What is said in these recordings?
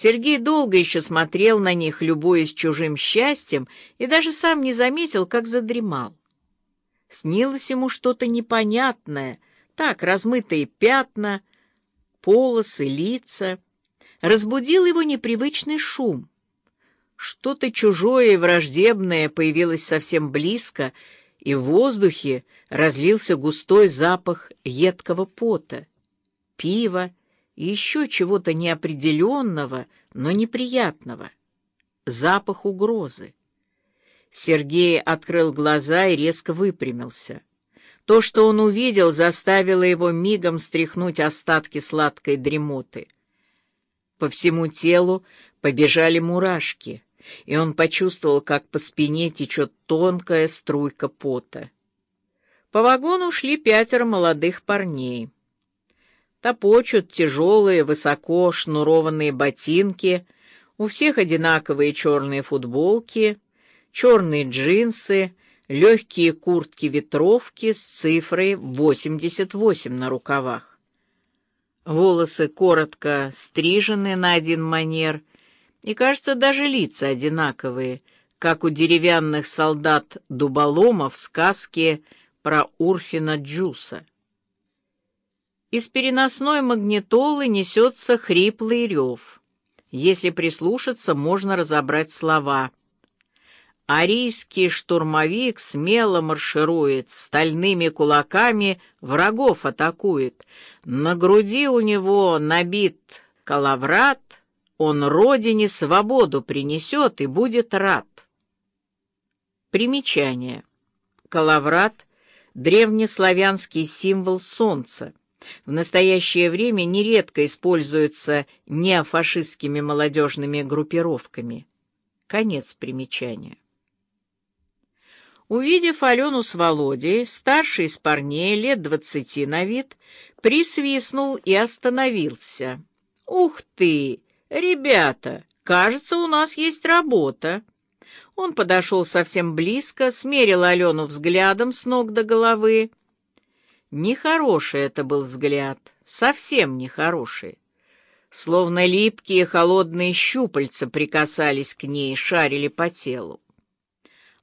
Сергей долго еще смотрел на них, любуясь чужим счастьем, и даже сам не заметил, как задремал. Снилось ему что-то непонятное, так, размытые пятна, полосы, лица. Разбудил его непривычный шум. Что-то чужое и враждебное появилось совсем близко, и в воздухе разлился густой запах едкого пота, пива, и еще чего-то неопределенного, но неприятного. Запах угрозы. Сергей открыл глаза и резко выпрямился. То, что он увидел, заставило его мигом стряхнуть остатки сладкой дремоты. По всему телу побежали мурашки, и он почувствовал, как по спине течет тонкая струйка пота. По вагону шли пятеро молодых парней. Топочут тяжелые, высоко шнурованные ботинки, у всех одинаковые черные футболки, черные джинсы, легкие куртки-ветровки с цифрой 88 на рукавах. Волосы коротко стрижены на один манер, и, кажется, даже лица одинаковые, как у деревянных солдат-дуболомов в сказке про Урфина Джуса. Из переносной магнитолы несется хриплый рев. Если прислушаться, можно разобрать слова. Арийский штурмовик смело марширует, стальными кулаками врагов атакует. На груди у него набит калаврат, он родине свободу принесет и будет рад. Примечание. Калаврат — древнеславянский символ солнца. В настоящее время нередко используются неофашистскими молодежными группировками. Конец примечания. Увидев Алену с Володей, старший из парней, лет двадцати на вид, присвистнул и остановился. «Ух ты! Ребята, кажется, у нас есть работа!» Он подошел совсем близко, смерил Алену взглядом с ног до головы, Нехороший это был взгляд, совсем нехороший. Словно липкие холодные щупальца прикасались к ней, шарили по телу.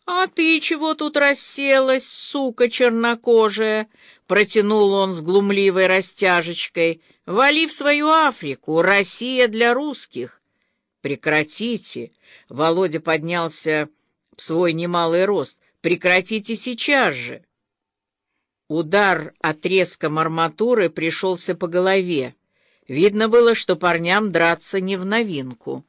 «А ты чего тут расселась, сука чернокожая?» — протянул он с глумливой растяжечкой. «Вали в свою Африку, Россия для русских!» «Прекратите!» — Володя поднялся в свой немалый рост. «Прекратите сейчас же!» Удар отрезком арматуры пришелся по голове. Видно было, что парням драться не в новинку.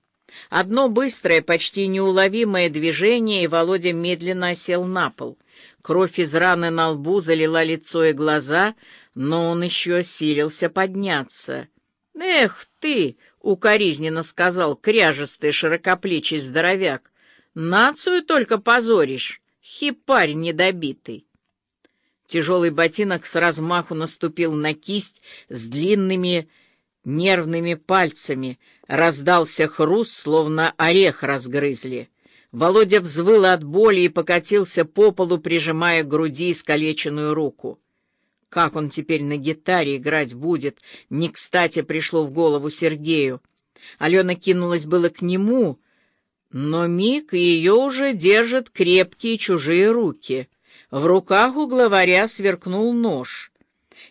Одно быстрое, почти неуловимое движение, и Володя медленно осел на пол. Кровь из раны на лбу залила лицо и глаза, но он еще силился подняться. «Эх ты!» — укоризненно сказал кряжестый широкоплечий здоровяк. «Нацию только позоришь, хипарь недобитый!» Тяжелый ботинок с размаху наступил на кисть с длинными нервными пальцами. Раздался хруст, словно орех разгрызли. Володя взвыл от боли и покатился по полу, прижимая к груди искалеченную руку. Как он теперь на гитаре играть будет, не кстати пришло в голову Сергею. Алена кинулась было к нему, но миг ее уже держат крепкие чужие руки — в руках у главаря сверкнул нож.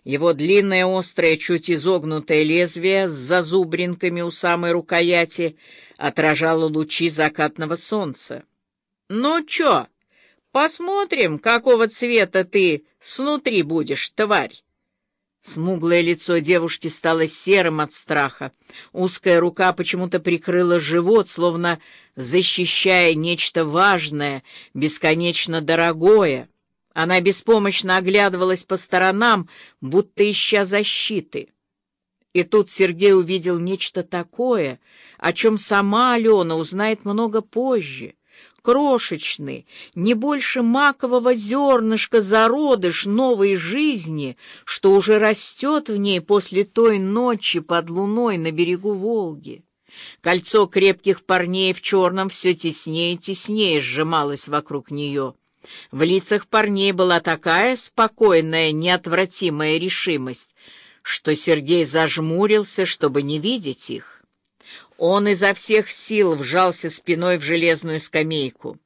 Его длинное, острое, чуть изогнутое лезвие с зазубринками у самой рукояти отражало лучи закатного солнца. «Ну чё, посмотрим, какого цвета ты снутри будешь, тварь!» Смуглое лицо девушки стало серым от страха. Узкая рука почему-то прикрыла живот, словно защищая нечто важное, бесконечно дорогое. Она беспомощно оглядывалась по сторонам, будто ища защиты. И тут Сергей увидел нечто такое, о чем сама Алена узнает много позже. Крошечный, не больше макового зернышка зародыш новой жизни, что уже растет в ней после той ночи под луной на берегу Волги. Кольцо крепких парней в черном все теснее и теснее сжималось вокруг нее. В лицах парней была такая спокойная, неотвратимая решимость, что Сергей зажмурился, чтобы не видеть их. Он изо всех сил вжался спиной в железную скамейку.